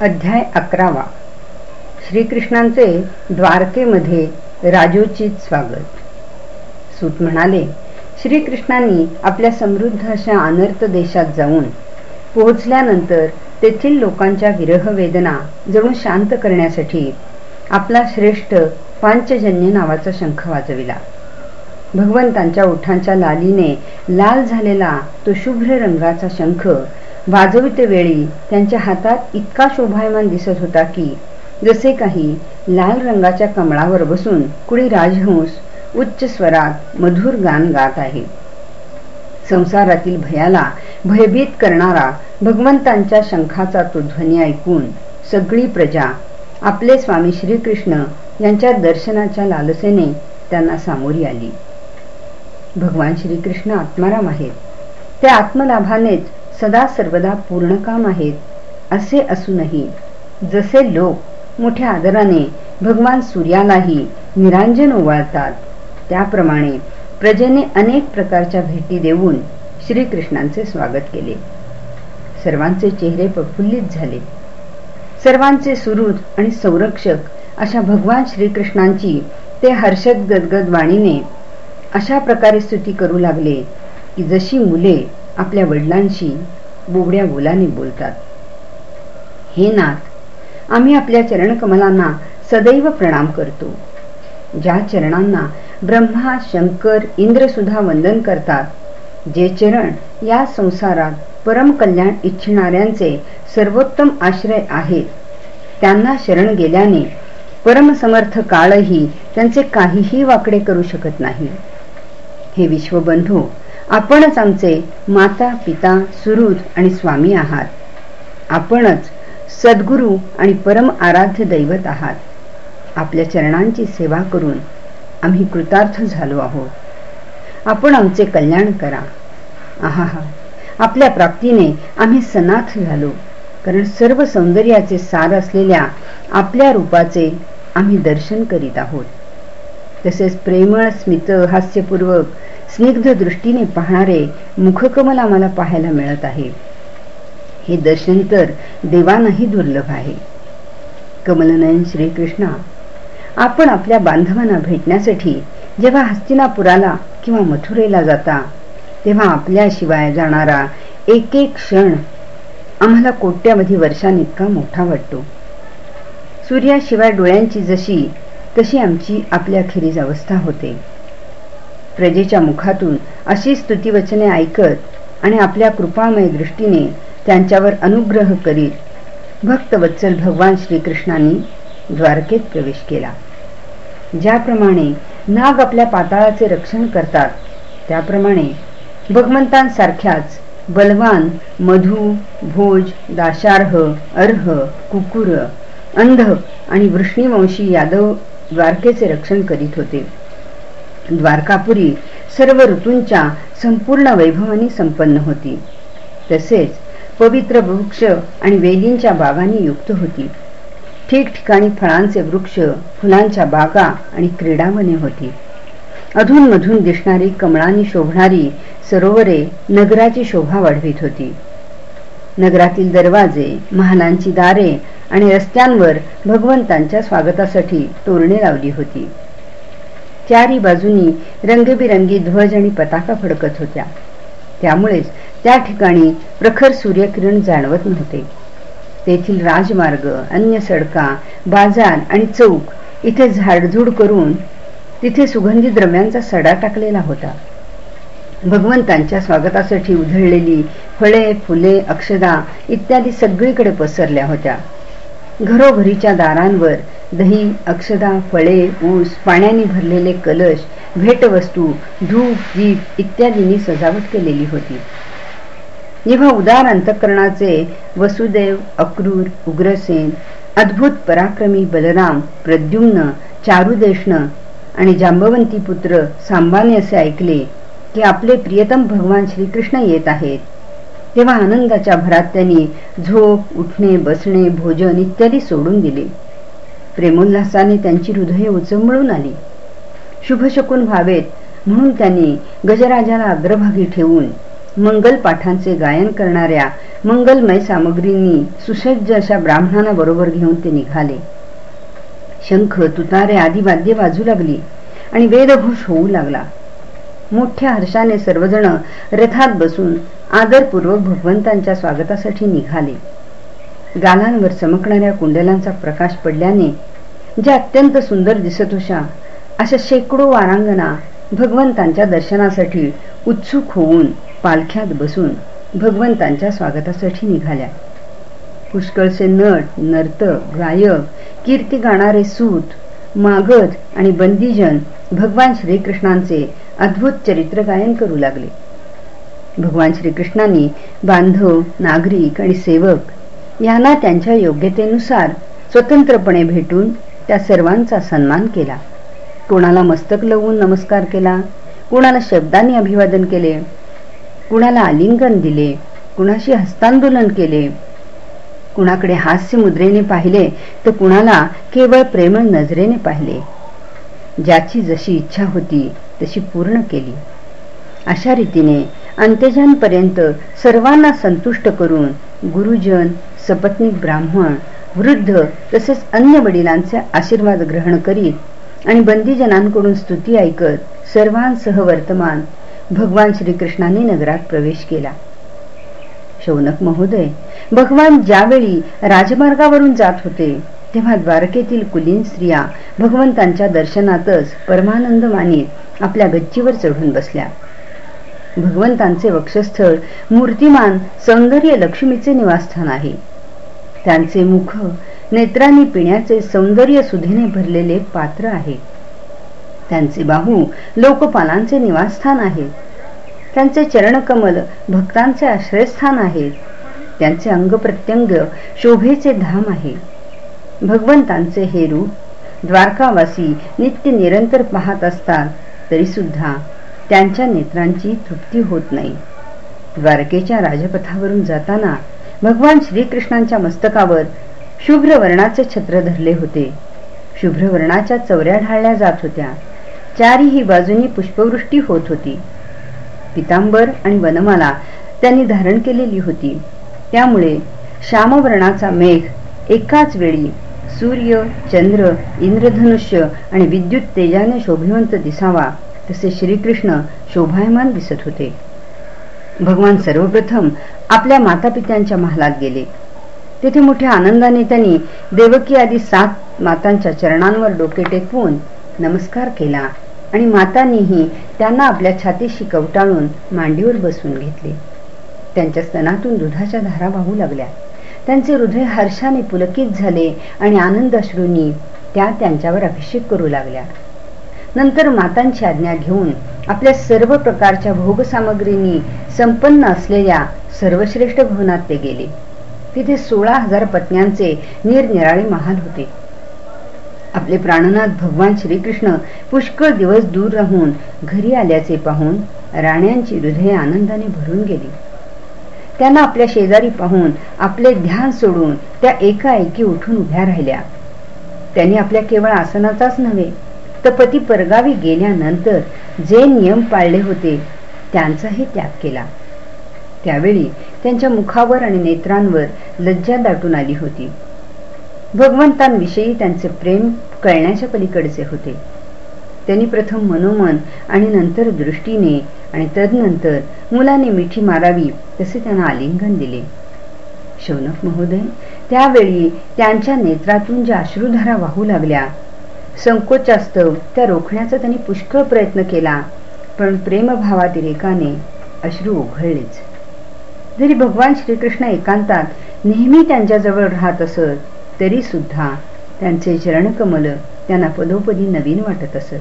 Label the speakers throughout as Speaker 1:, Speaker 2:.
Speaker 1: अध्याय अकरावा. श्रीकृष्णांचे द्वारकेमध्ये राजोचित स्वागत. सूत म्हणाले श्रीकृष्णांनी आपल्या समृद्ध अशा अनर्थ देशात जाऊन पोहोचल्यानंतर तेथील लोकांच्या विरह वेदना जणू शांत करण्यासाठी आपला श्रेष्ठ पांचजन्य नावाचा शंख वाजविला. भगवंतांच्या ओठांच्या लालीने लाल झालेला तो शुभ्र रंगाचा शंख वाजविते वेळी त्यांच्या हातात इतका शोभायमान दिसत होता की जसे काही लाल रंगाच्या कमळावर बसून कुणी राजहंस उच्च स्वरात मधुर गान गात आहे. संसारातील भयाला भयभीत करणारा भगवंतांच्या शंखाचा तो ध्वनी ऐकून सगळी प्रजा आपले स्वामी श्रीकृष्ण यांच्या दर्शनाच्या लालसेने त्यांना सामोरी आली. भगवान श्रीकृष्ण आत्माराम आहेत. त्या आत्मलाभानेच सदा सर्वदा पूर्ण काम आहेत. असे असूनही जसे लोक मोठ्या आदराने भगवान सूर्यालाही निरांजन ओवाळतात त्याप्रमाणे प्रजेने अनेक प्रकारच्या भेटी देऊन श्रीकृष्णांचे स्वागत केले. सर्वांचे चेहरे प्रफुल्लित झाले. सर्वांचे सुहृद आणि संरक्षक अशा भगवान श्रीकृष्णांची ते हर्षद गदगद वाणीने अशा प्रकारे स्तुती करू लागले की जशी मुले आपल्या वडिलांशी बोबड्या बोलाने बोलतात. हे नाथ आम्ही आपल्या चरणकमलांना सदैव प्रणाम करतो. ज्या चरणांना ब्रह्मा शंकर इंद्र सुद्धा वंदन करतात जे चरण या संसारात परम कल्याण इच्छिणाऱ्यांचे सर्वोत्तम आश्रय आहेत. त्यांना शरण गेल्याने परमसमर्थ काळही त्यांचे काहीही वाकडे करू शकत नाही. हे विश्वबंधू आपणच आमचे माता पिता सुहृद आणि स्वामी आहात. आपणच सद्गुरू आणि परम आराध्य दैवत आहात. आपल्या चरणांची सेवा करून आम्ही कृतार्थ झालो आहोत. आपण आमचे कल्याण करा. आहा आपल्या प्राप्तीने आम्ही सनाथ झालो. कारण सर्व सौंदर्याचे सार असलेल्या आपल्या रूपाचे आम्ही दर्शन करीत आहोत. तसेच प्रेमळ स्मित हास्यपूर्वक स्निग्ध दृष्टीने पाहणारे मुखकमल आम्हाला पाहायला मिळत आहे. हे दर्शन तर देवांनाही दुर्लभ आहे. कमलनयन श्रीकृष्णा आपण आपल्या बांधवांना भेटण्यासाठी जेव्हा हस्तिनापुराला किंवा मथुरेला जाता तेव्हा आपल्याशिवाय जाणारा एक एक क्षण आम्हाला कोट्यावधी वर्षांइतका मोठा वाटतो. सूर्याशिवाय डोळ्यांची जशी तशी आमची आपल्या खेरीज अवस्था होते. प्रजेच्या मुखातून अशी स्तुतीवचने ऐकत आणि आपल्या कृपामय दृष्टीने त्यांच्यावर अनुग्रह करीत भक्तवत्सल भगवान श्रीकृष्णांनी द्वारकेत प्रवेश केला. ज्याप्रमाणे नाग आपल्या पाताळाचे रक्षण करतात त्याप्रमाणे भगवंतांसारख्याच बलवान मधु भोज दाशार्ह अर्ह कुकुर अंध आणि वृष्णीवंशी यादव द्वारकेचे रक्षण करीत होते. द्वारकापुरी सर्व ऋतूंच्या संपूर्ण वैभवानी संपन्न होती. तसेच पवित्र वृक्ष आणि वेलींच्या बागांनी युक्त होती. ठिकठिकाणी फळांचे वृक्ष फुलांच्या बागा आणि क्रीडावने होती. अधून मधून दिसणारी कमळांनी शोभणारी सरोवरे नगराची शोभा वाढवित होती. नगरातील दरवाजे महालांची दारे आणि रस्त्यांवर भगवंतांच्या स्वागतासाठी तोरणे लावली होती. चारी बाजूनी रंगबिरंगी ध्वज आणि पताका फडकत होत्या. त्यामुळेच त्या ठिकाणी प्रखर सूर्यकिरण जाणवत नव्हते. तेथील राजमार्ग अन्य सडका बाजार आणि चौक इथे झाडझूड करून तिथे सुगंधी द्रव्यांचा सडा टाकलेला होता. भगवंतांच्या स्वागतासाठी उधळलेली फळे फुले अक्षदा इत्यादी सगळीकडे पसरल्या होत्या. घरोघरीच्या दारांवर दही अक्षदा फळे ऊस पाण्याने भरलेले कलश भेटवस्तू धूप दीप इत्यादींनी सजावट केलेली होती. जेव्हा उदार अंतकरणाचे वसुदेव अक्रूर उग्रसेन अद्भुत पराक्रमी बलराम प्रद्युम्न चारुदेष्ण आणि जांबवंती पुत्र सांबाने असे ऐकले की आपले प्रियतम भगवान श्रीकृष्ण येत आहेत. तेव्हा आनंदाच्या भरात त्यांनी झोप उठणे बसणे भोजन इत्यादी सोडून दिले. प्रेमोल्लासाने त्यांची हृदय उचंबळून आली. शुभशकून व्हावेत म्हणून त्यांनी गजराजाला अग्रभागी ठेवून मंगल पाठांचे गायन करणाऱ्या मंगलमय सामग्रींनी सुसज्ज अशा ब्राह्मणांना बरोबर घेऊन ते निघाले. शंख तुतारे आदी वाद्य वाजू लागली आणि वेदघोष होऊ लागला. मोठ्या हर्षाने सर्वजण रथात बसून आदरपूर्वक भगवंतांच्या स्वागतासाठी निघाले. गालांवर चमकणाऱ्या कुंडलांचा प्रकाश पडल्याने ज्या अत्यंत सुंदर दिसत होशा अशा शेकडो वारांगणा भगवंतांच्या दर्शनासाठी उत्सुक होऊन पालख्यात बसून भगवंतांच्या स्वागतासाठी निघाल्या. पुष्कळचे नट नर्तक गायक कीर्ती गाणारे सूत मागध आणि बंदीजन भगवान श्रीकृष्णांचे अद्भुत चरित्र गायन करू लागले. भगवान श्रीकृष्णांनी बांधव नागरिक आणि सेवक यांना त्यांच्या योग्यतेनुसार स्वतंत्रपणे भेटून त्या सर्वांचा सन्मान केला. कोणाला मस्तक लवून नमस्कार केला कुणाला शब्दांनी अभिवादन केले कुणाला आलिंगन दिले कुणाशी हस्तांदोलन केले कुणाकडे हास्य मुद्रेने पाहिले तर कुणाला केवळ प्रेमळ नजरेने पाहिले. ज्याची जशी इच्छा होती तशी पूर्ण केली. अशा रीतीने अंत्यजांपर्यंत सर्वांना संतुष्ट करून गुरुजन सपत्नीक ब्राह्मण वृद्ध तसेच अन्य वडिलांचे आशीर्वाद ग्रहण करीत आणि बंदीजनांकडून स्तुती ऐकत सर्वांसह वर्तमान भगवान श्रीकृष्णाने नगरात प्रवेश केला. शौनक महोदय भगवान ज्यावेळी राजमार्गावरून जात होते तेव्हा द्वारकेतील कुलीन स्त्रिया भगवंतांच्या दर्शनातच परमानंद मानित आपल्या गच्चीवर चढून बसल्या. भगवंतांचे वक्षस्थळ मूर्तिमान सौंदर्य लक्ष्मीचे निवासस्थान आहे. त्यांचे मुख नेत्रांनी पिण्याचे सौंदर्य सुधीने भरलेले पात्र आहे. त्यांचे बाहू लोकपालांचे निवासस्थान आहे. त्यांचे चरणकमल भक्तांचे आश्रयस्थान आहे. त्यांचे अंग प्रत्यंग शोभेचे धाम आहे. भगवंतांचे हे रूप द्वारकावासी नित्य निरंतर पाहत असतात तरी सुद्धा त्यांच्या नेत्रांची तृप्ती होत नाही. द्वारकेच्या राजपथावरून जाताना भगवान श्रीकृष्णांच्या मस्तकावर शुभ्र वर्णाचे छत्र धरले होते. शुभ्र वर्णाच्या चौऱ्या ढाळल्या जात होत्या. चारीही बाजूनी पुष्पवृष्टी होत होती. पितांबर आणि वनमाला त्यांनी धारण केलेली होती. त्यामुळे श्यामवर्णाचा मेघ एकाच वेळी सूर्य चंद्र इंद्रधनुष्य आणि विद्युत तेजाने शोभिवंत दिसावा तसे श्रीकृष्ण शोभायमान दिसत होते. भगवान सर्वप्रथम आपल्या माता पित्यांच्या महालात गेले. तेथे मोठ्या आनंदाने त्यांनी देवकी आदी सात मातांच्या चरणांवर डोके टेकवून नमस्कार केला आणि मातांनीही त्यांना आपल्या छातीशी कवटाळून मांडीवर बसून घेतले. त्यांच्या स्तनातून दुधाच्या धारा वाहू लागल्या. त्यांचे हृदय हर्षाने पुलकित झाले आणि आनंद अश्रूंनी त्या त्यांच्यावर अभिषेक करू लागल्या. नंतर मातांची आज्ञा घेऊन आपल्या सर्व प्रकारच्या भोगसामग्रींनी संपन्न असलेल्या सर्वश्रेष्ठ भवनात ते गेले. तिथे सोळा हजार पत्न्यांचे निरनिराळे महाल होते. आपले प्राणनाथ भगवान श्रीकृष्ण पुष्कळ दिवस दूर राहून घरी आल्याचे पाहून राण्यांची हृदय आनंदाने भरून गेली. त्यांना आपल्या शेजारी पाहून आपले ध्यान सोडून त्या एकाएकी उठून उभ्या राहिल्या. त्यांनी आपल्या केवळ आसनाचाच नव्हे तर पती परगावी गेल्यानंतर जे नियम पाळले होते त्यांचाही त्याग केला. त्यावेळी त्यांच्या मुखावर आणि नेत्रांवर लज्जा दाटून आली होती. भगवंतांविषयी त्यांचे प्रेम कळण्याच्या पलीकडचे होते. त्यांनी प्रथम मनोमन आणि नंतर दृष्टीने आणि तदनंतर मुलाने मिठी मारावी तसे त्यांना आलिंगन दिले. शौनक महोदय त्यावेळी त्यांच्या नेत्रातून ज्या अश्रुधारा वाहू लागल्या संकोचास्तव त्या रोखण्याचा त्यांनी पुष्कळ प्रयत्न केला पण प्रेमभावातिरेकाने अश्रू उघडलेच. जरी भगवान श्रीकृष्ण एकांतात नेहमी त्यांच्याजवळ राहत असत तरी सुद्धा त्यांचे चरणकमल त्यांना पदोपदी नवीन वाटत असत.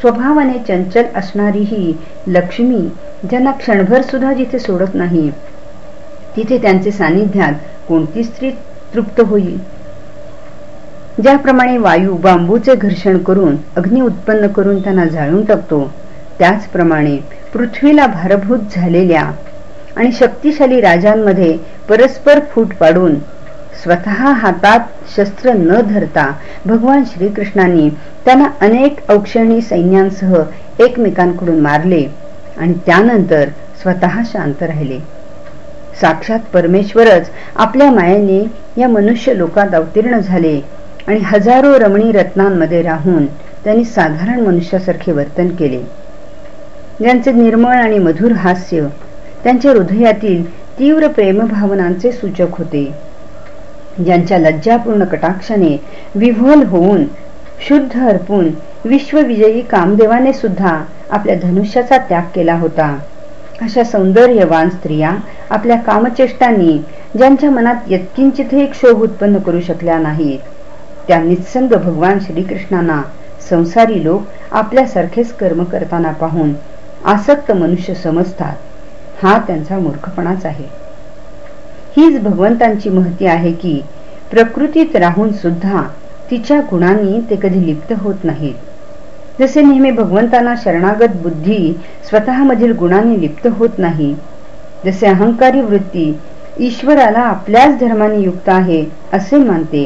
Speaker 1: स्वभावाने चंचल असणारी ही लक्ष्मी ज्यांना क्षणभर सुद्धा जिथे सोडत नाही तिथे त्यांचे सानिध्यात कोणती स्त्री तृप्त होईल ज्याप्रमाणे वायू बांबूचे घर्षण करून अग्नी उत्पन्न करून त्यांना जाळून टाकतो त्याचप्रमाणे पृथ्वीला भारभूत झालेल्या आणि शक्तिशाली राजांमध्ये परस्पर फूट पाडून स्वतः हातात शस्त्र न धरता भगवान श्रीकृष्णांनी त्यांना अनेक औक्षणी सैन्यांसह एकमेकांकडून मारले आणि त्यानंतर स्वतः शांत राहिले. साक्षात परमेश्वरच आपल्या मायेने या मनुष्य लोकात अवतीर्ण झाले. आणि हजारो रमणी रत्नांमध्ये राहून त्यांनी साधारण मनुष्यासारखे वर्तन केले. ज्यांचे निर्मळ आणि मधुर हास्य त्यांच्या हृदयातील तीव्र प्रेमभावनांचे सूचक होते. ज्यांच्या लज्जापूर्ण कटाक्षाने विव्हल होऊन शुद्ध अर्पून विश्वविजयी कामदेवाने सुद्धा आपल्या धनुष्याचा त्याग केला होता. अशा सौंदर्यवान स्त्रिया आपल्या कामचेष्टांनी ज्यांच्या मनात यत्किंचितही क्षोभ उत्पन्न करू शकल्या नाहीत. त्या नित्संग भगवान श्रीकृष्णांना संसारी लोक आपल्यासारखेच कर्म करताना पाहून आसक्त मनुष्य समजतात. हा त्यांचा मूर्खपणाच आहे. हीच भगवंतांची महती आहे की प्रकृतीत राहून सुद्धा तिच्या गुणांनी ते कधी लिप्त होत नाहीत. जसे नेहमी भगवंतांना शरणागत बुद्धी स्वतःमधील गुणांनी लिप्त होत नाही जसे अहंकारी वृत्ती ईश्वराला आपल्याच धर्माने युक्त आहे असे मानते.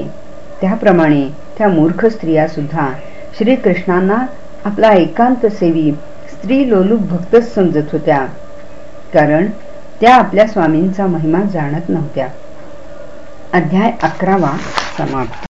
Speaker 1: त्याप्रमाणे त्या मूर्ख स्त्रिया सुद्धा श्रीकृष्णांना आपला एकांत सेवी स्त्री लोलूप भक्तच समजत होत्या. कारण त्या आपल्या स्वामींचा महिमा जाणत नव्हत्या. अध्याय अकरावा समाप्त.